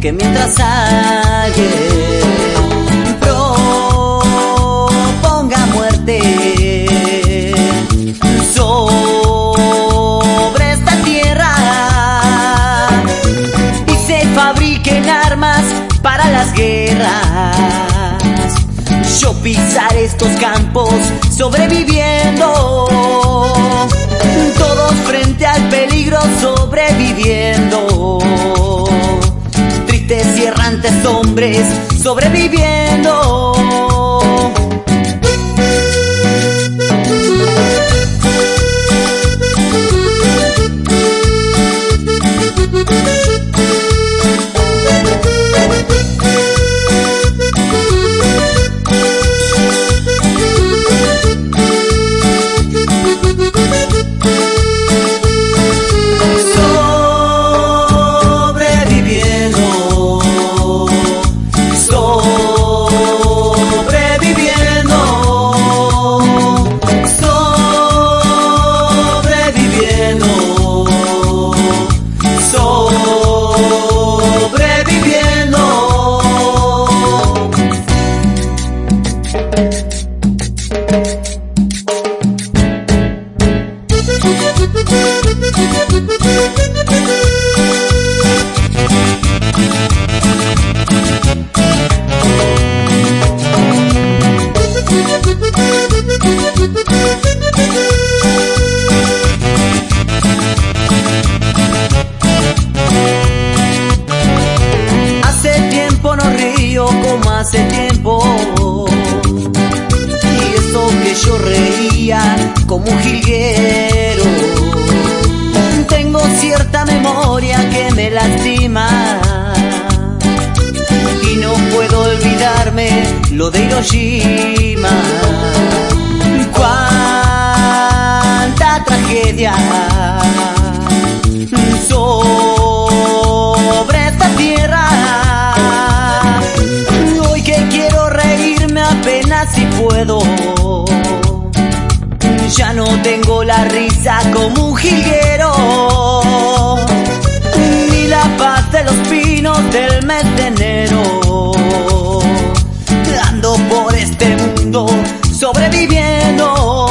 que mientras alguien proponga muerte sobre esta tierra y se fabriquen armas para las guerras, yo pisar estos campos sobreviviendo todos frente al peligro sobreviviendo. Errantes hombres. Sobreviviendo, como un jilguero. Tengo cierta memoria que me lastima. Y no puedo olvidarme lo de Hiroshima. Cuánta tragedia sobre esta tierra. Hoy que quiero reírme apenas si puedo. Ya no tengo la risa como un jilguero. Ni la paz de los pinos del mes de enero. Ando por este mundo sobreviviendo.